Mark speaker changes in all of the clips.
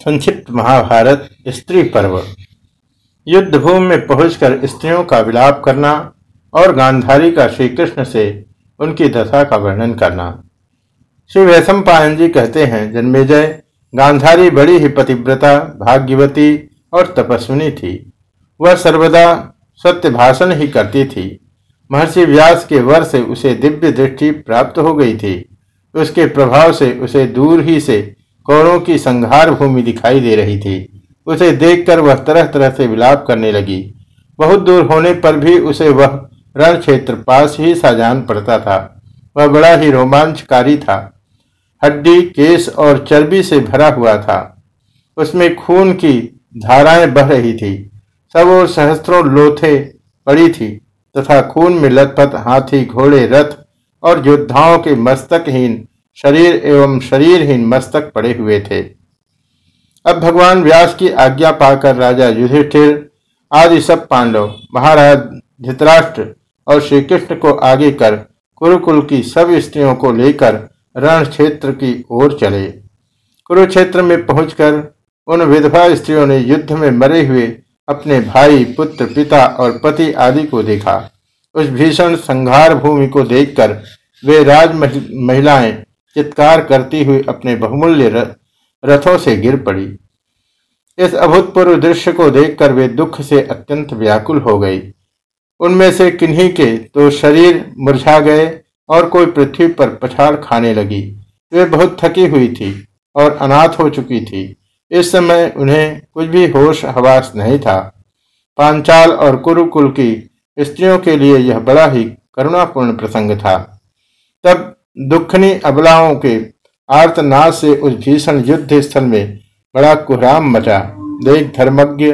Speaker 1: संक्षिप्त महाभारत, स्त्री पर्व। युद्ध भूमि में पहुंचकर स्त्रियों का विलाप करना और गांधारी का श्री कृष्ण से उनकी दशा का वर्णन करना। श्री वैशम पायन जी कहते हैं जन्मेजय गांधारी बड़ी ही पतिव्रता, भाग्यवती और तपस्विनी थी। वह सर्वदा सत्य भाषण ही करती थी। महर्षि व्यास के वर से उसे दिव्य दृष्टि प्राप्त हो गई थी। उसके प्रभाव से उसे दूर ही से कौरों की संघार भूमि दिखाई दे रही थी। उसे देखकर वह तरह तरह से विलाप करने लगी। बहुत दूर होने पर भी उसे वह रण क्षेत्र पास ही सा जान पड़ता था। वह बड़ा ही रोमांचकारी था। हड्डी, केस और चर्बी से भरा हुआ था। उसमें खून की धाराएँ बह रही थी। सब और सहस्त्रों लोथे पड़ी थी तथा खून में लथपथ, हाथी, घोड़े, रथ और योद्धाओं के मस्तकहीन शरीर एवं शरीरहीन मस्तक पड़े हुए थे। अब भगवान व्यास की आज्ञा पाकर राजा युधिष्ठिर आदि सब पांडव, महाराज, धृतराष्ट्र और श्री कृष्ण को आगे कर कुरुकुल की सब स्त्रियों को लेकर रण क्षेत्र की ओर चले। कुरुक्षेत्र में पहुंचकर उन विधवा स्त्रियों ने युद्ध में मरे हुए अपने भाई, पुत्र, पिता और पति आदि को देखा। उस भीषण संघार भूमि को देखकर वे राज महिलाएँ चित्कार करती हुई अपने बहुमूल्य रथों से गिर पड़ी। इस अभूतपूर्व दृश्य को देखकर वे दुख से अत्यंत व्याकुल हो गई। उनमें से किन्हीं के तो शरीर मुरझा गए और कोई पृथ्वी पर पछाड़ खाने लगी। वे बहुत थकी हुई थी और अनाथ हो चुकी थी। इस समय उन्हें कुछ भी होश हवास नहीं था। पांचाल और कुरुकुल की स्त्रियों के लिए यह बड़ा ही करुणापूर्ण प्रसंग था। तब दुखनी अबलाओं के आर्तनाद से उस भीषण युद्ध स्थल में बड़ा कुहराम मचा। देख धर्मज्ञ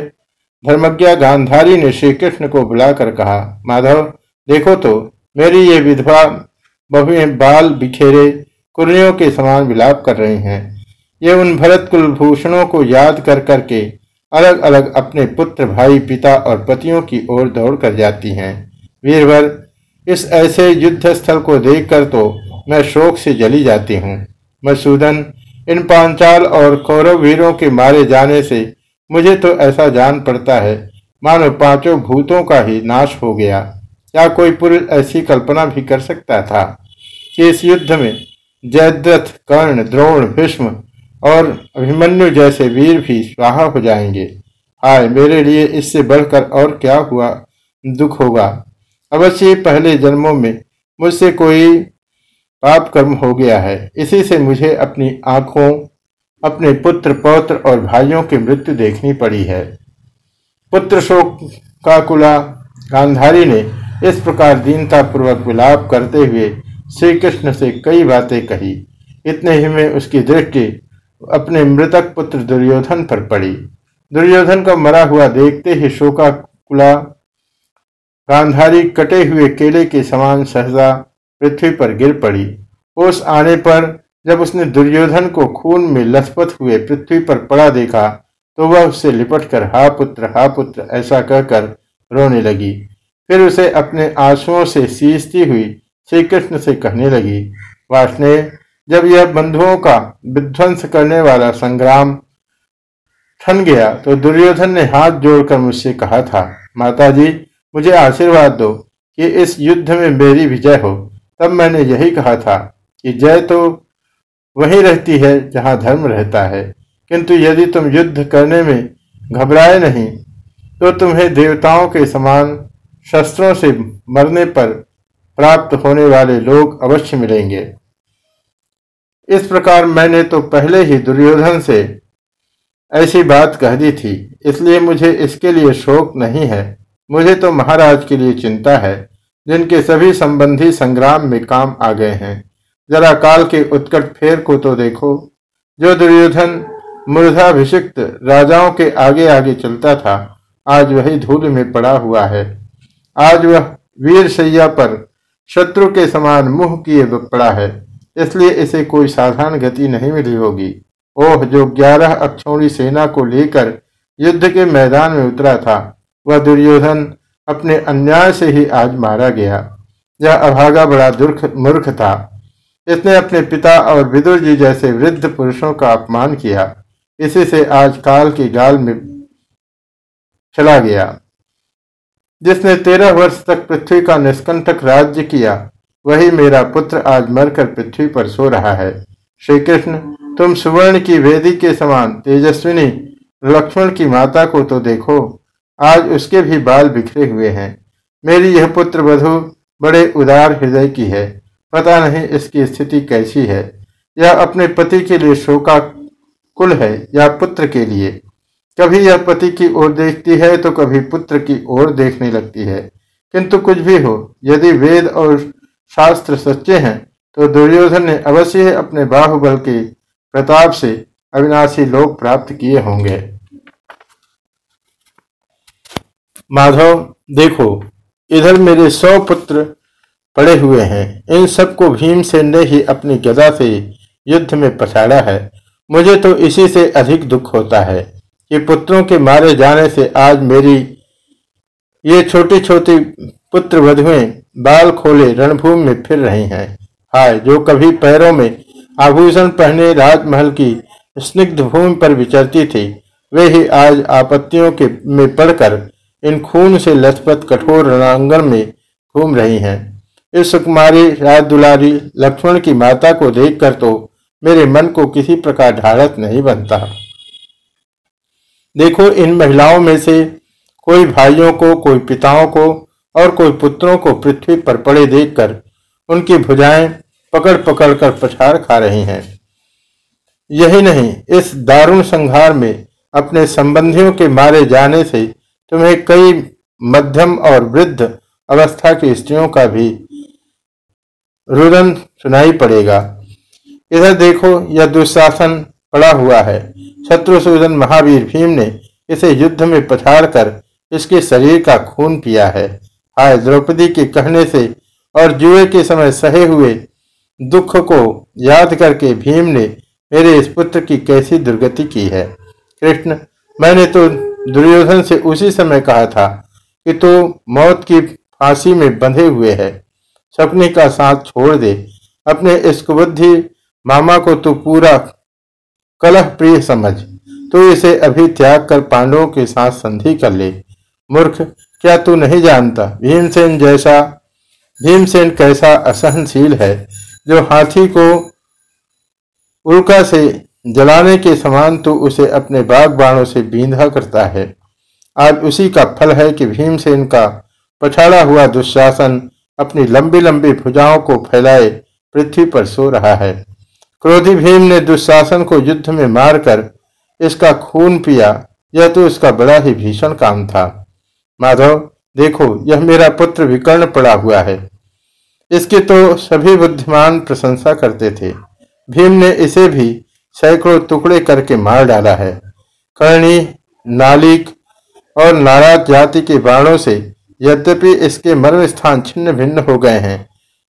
Speaker 1: धर्मज्ञ गांधारी ने श्री कृष्ण को बुलाकर कहा, माधव, देखो तो मेरी ये विधवा बहु बाल बिखेरे कुर्रियों के समान विलाप कर रहे हैं। ये उन भरत कुलभूषणों को याद कर करके अलग अलग अपने पुत्र, भाई, पिता और पतियों की ओर दौड़ कर जाती हैं। वीरवर, इस ऐसे युद्ध स्थल को देखकर तो मैं शोक से जली जाती हूँ। मसूदन इन पांचाल और कौरव वीरों के मारे जाने से मुझे तो ऐसा जान पड़ता है। मानो पाँचों भूतों का ही नाश हो गया। क्या कोई पुरुष ऐसी कल्पना भी कर सकता था? कि इस युद्ध में जयद्रथ, कर्ण, द्रोण, भीष्म और अभिमन्यु जैसे वीर भी स्वाहा हो जाएँगे। हाय, मेरे लिए इससे बढ़कर और क्या हुआ? दुख होगा। अवश्य पहले जन्मों में मुझसे कोई पाप कर्म हो गया है। इसी से मुझे अपनी आँखों, अपने पुत्र, पौत्र और भाइयों की मृत्यु देखनी पड़ी है। पुत्र शोक का कुला गांधारी ने इस प्रकार दीनता पूर्वक विलाप करते हुए श्री कृष्ण से कई बातें कही। इतने ही में उसकी दृष्टि अपने मृतक पुत्र दुर्योधन पर पड़ी। दुर्योधन को मरा हुआ देखते ही शोका कुला गांधारी कटे हुए केले के समान सहजा पृथ्वी पर गिर पड़ी। ओस आने पर जब उसने दुर्योधन को खून में लथपथ हुए पृथ्वी पर पड़ा देखा तो वह उससे लिपट कर, हा पुत्र हा पुत्र, ऐसा कहकर रोने लगी। फिर उसे अपने आंसुओं से सींचती हुई श्री कृष्ण से कहने लगी वासने जब यह बंधुओं का विध्वंस करने वाला संग्राम ठन गया तो दुर्योधन ने हाथ जोड़कर मुझसे कहा था माता जी मुझे आशीर्वाद दो कि इस युद्ध में मेरी विजय हो। तब मैंने यही कहा था कि जय तो वही रहती है जहाँ धर्म रहता है। किंतु यदि तुम युद्ध करने में घबराए नहीं तो तुम्हें देवताओं के समान शस्त्रों से मरने पर प्राप्त होने वाले लोग अवश्य मिलेंगे। इस प्रकार मैंने तो पहले ही दुर्योधन से ऐसी बात कह दी थी, इसलिए मुझे इसके लिए शोक नहीं है। मुझे तो महाराज के लिए चिंता है। जिनके सभी संबंधी संग्राम में काम आ गए हैं। जरा काल के उत्कट फेर को तो देखो। जो दुर्योधन मूर्धाभिषिक्त राजाओं के आगे आगे चलता था, आज वही धूल में पड़ा हुआ है। आज वह वीर सैया पर शत्रु के समान मुँह किए पड़ा है। इसलिए इसे कोई साधारण गति नहीं मिली होगी। ओह, जो ग्यारह अक्षौणी सेना को लेकर युद्ध के मैदान में उतरा था, वह दुर्योधन अपने अन्याय से ही आज मारा गया। यह अभागा बड़ा दुर्ख, मूर्ख था। इसने अपने पिता और विदुर जी जैसे वृद्ध पुरुषों का अपमान किया। इसी से आज काल की गाल में चला गया। जिसने तेरह वर्ष तक पृथ्वी का निष्कंठक राज्य किया, वही मेरा पुत्र आज मरकर पृथ्वी पर सो रहा है। श्री कृष्ण तुम सुवर्ण की वेदी के समान तेजस्विनी, लक्ष्मण की माता को तो देखो। आज उसके भी बाल बिखरे हुए हैं। मेरी यह पुत्र वधु बड़े उदार हृदय की है। पता नहीं इसकी स्थिति कैसी है। यह अपने पति के लिए शोका कुल है या पुत्र के लिए? कभी यह पति की ओर देखती है तो कभी पुत्र की ओर देखने लगती है। किंतु कुछ भी हो, यदि वेद और शास्त्र सच्चे हैं तो दुर्योधन ने अवश्य अपने बाहुबल के प्रताप से अविनाशी लोक प्राप्त किए होंगे। माधव, देखो, इधर मेरे सौ पुत्र पड़े हुए हैं। इन सबको भीमसेन ने ही अपनी गदा से युद्ध में पछाड़ा है। मुझे तो इसी से अधिक दुख होता है कि पुत्रों के मारे जाने से आज मेरी ये छोटी छोटी पुत्र वधुएँ बाल खोले रणभूमि में फिर रही हैं। हाय, जो कभी पैरों में आभूषण पहने राजमहल की स्निग्ध भूमि पर विचरती थी, वे ही आज आपत्तियों के में पड़कर इन खून से लथपथ कठोर रणांगण में घूम रही हैं। इस सुकुमारी राजदुलारी लक्ष्मण की माता को देखकर तो मेरे मन को किसी प्रकार ढाढ़स नहीं बनता। देखो, इन महिलाओं में से कोई भाइयों को, कोई पिताओं को और कोई पुत्रों को पृथ्वी पर पड़े देखकर उनकी भुजाएँ पकड़ पकड़ कर पछाड़ खा रही हैं। यही नहीं, इस दारुण संहार में अपने संबंधियों के मारे जाने से तुम्हें कई मध्यम और वृद्ध अवस्था की स्त्रियों का भी रुदन सुनाई पड़ेगा। इधर देखो, यह दुशासन पड़ा हुआ है। शत्रुसूदन महावीर भीम ने इसे युद्ध में पछाड़ कर इसके शरीर का खून पिया है। हाय, द्रौपदी के कहने से और जुए के समय सहे हुए दुख को याद करके भीम ने मेरे इस पुत्र की कैसी दुर्गति की है। कृष्ण, मैंने तो दुर्योधन से उसी समय कहा था कि तू मौत की फांसी में बंधे हुए है। सपने का साथ छोड़ दे। अपने इस कुबुद्धि मामा को तू पूरा कलह प्रिय समझ। तू इसे अभी त्याग कर पांडवों के साथ संधि कर ले। मूर्ख, क्या तू नहीं जानता भीमसेन जैसा भीमसेन कैसा असहनशील है, जो हाथी को उल्का से जलाने के समान तो उसे अपने बाग बाणों से बींधा करता है। आज उसी का फल है कि भीमसेन का पछाड़ा हुआ दुशासन अपनी लंबी लंबी भुजाओं को फैलाए, पृथ्वी पर सो रहा है। क्रोधी भीम ने दुशासन को युद्ध में मारकर इसका खून पिया। यह तो इसका बड़ा ही भीषण काम था। माधव, देखो, यह मेरा पुत्र विकर्ण पड़ा हुआ है। इसकी तो सभी बुद्धिमान प्रशंसा करते थे। भीम ने इसे भी सैकड़ों टुकड़े करके मार डाला है। कर्णी, नालिक और नाराज़ जाति के बाणों से यद्यपि इसके मर्म स्थान छिन्न भिन्न हो गए हैं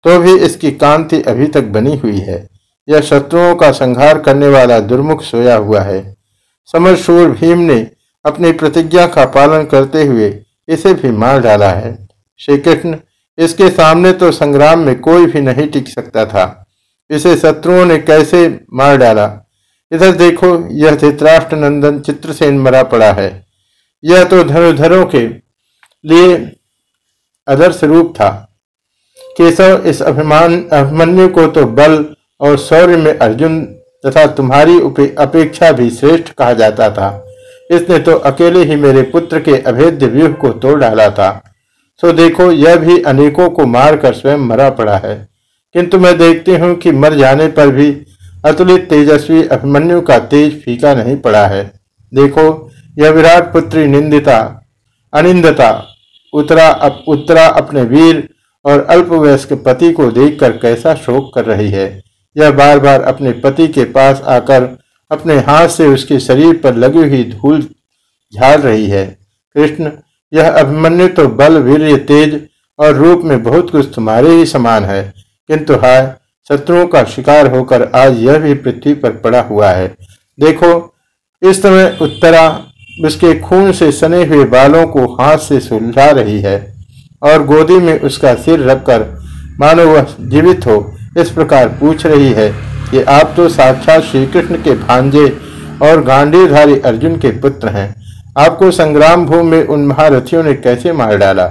Speaker 1: तो भी इसकी कांति अभी तक बनी हुई है। यह शत्रुओं का संहार करने वाला दुर्मुख सोया हुआ है। समरशूर भीम ने अपनी प्रतिज्ञा का पालन करते हुए इसे भी मार डाला है। श्री कृष्ण इसके सामने तो संग्राम में कोई भी नहीं टिक सकता था। इसे शत्रुओं ने कैसे मार डाला? इधर देखो, यह धृतराष्ट्र नंदन चित्रसेन मरा पड़ा है। यह तो धनुधरों के लिए आदर्श रूप था। केशव, इस अभिमान, अभिमन्यु को तो बल और शौर्य में अर्जुन तथा तुम्हारी अपेक्षा भी श्रेष्ठ कहा जाता था। इसने तो अकेले ही मेरे पुत्र के अभेद्य व्यूह को तोड़ डाला था। सो देखो, यह भी अनेकों को मारकर स्वयं मरा पड़ा है। किंतु मैं देखती हूँ कि मर जाने पर भी अतुलित तेजस्वी अभिमन्यु का तेज फीका नहीं पड़ा है। देखो यह विराट पुत्री निंदिता अनिंदता उत्तरा अप, उत्तरा अपने वीर और अल्पवयस्क पति को देखकर कैसा शोक कर रही है। यह बार बार अपने पति के पास आकर अपने हाथ से उसके शरीर पर लगी हुई धूल झाड़ रही है। कृष्ण यह अभिमन्यु तो बल वीर तेज और रूप में बहुत कुछ तुम्हारे ही समान है। किंतु हाय शत्रुओं का शिकार होकर आज यह भी पृथ्वी पर पड़ा हुआ है। देखो, इस समय उत्तरा उसके खून से सने हुए बालों को हाथ से सुलझा रही है और गोदी में उसका सिर रखकर, मानो वह जीवित हो, इस प्रकार पूछ रही है कि आप तो साक्षात श्री कृष्ण के भांजे और गांडीधारी अर्जुन के पुत्र हैं। आपको संग्राम भूमि में उन महारथियों ने कैसे मार डाला?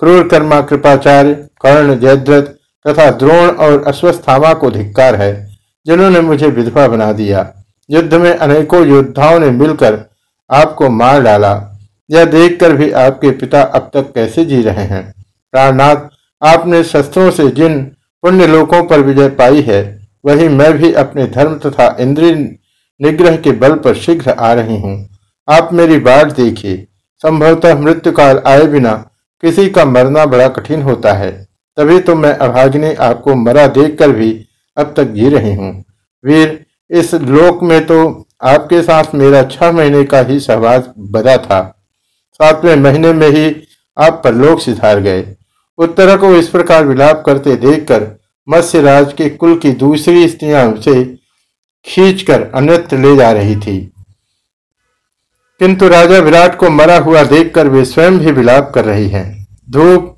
Speaker 1: क्रूर कर्मा कृपाचार्य कर्ण, जयद्रथ तथा द्रोण और अश्वस्थामा को धिक्कार है, जिन्होंने मुझे विधवा बना दिया। युद्ध में अनेकों योद्धाओं ने मिलकर आपको मार डाला। यह देखकर भी आपके पिता अब तक कैसे जी रहे हैं? प्राणनाथ, आपने शस्त्रों से जिन पुण्य लोकों पर विजय पाई है, वही मैं भी अपने धर्म तथा इंद्रिय निग्रह के बल पर शीघ्र आ रही हूँ। आप मेरी बाट देखिए। संभवतः मृत्यु काल आए बिना किसी का मरना बड़ा कठिन होता है। तभी तो मैं अभाग्नि आपको मरा देखकर भी अब तक जी रही हूँ। वीर, इस लोक में तो आपके साथ मेरा छह महीने का ही सहवास बदा था। सातवें महीने में ही आप परलोक सिधार गए। उत्तरा को इस प्रकार विलाप करते देखकर मत्स्यराज के कुल की दूसरी स्त्रियाँ उसे खींचकर अन्यत्र ले जा रही थी। किंतु राजा विराट को मरा हुआ देखकर वे स्वयं भी विलाप कर रही हैं। धूप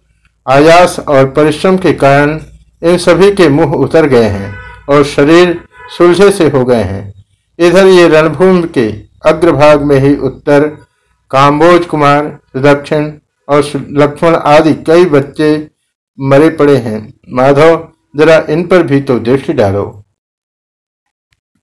Speaker 1: आयास और परिश्रम के कारण इन सभी के मुँह उतर गए हैं और शरीर सुलझे से हो गए हैं। इधर ये रणभूमि के अग्रभाग में ही उत्तर, काम्बोज कुमार दक्षिण और लक्ष्मण आदि कई बच्चे मरे पड़े हैं। माधव, जरा इन पर भी तो दृष्टि डालो।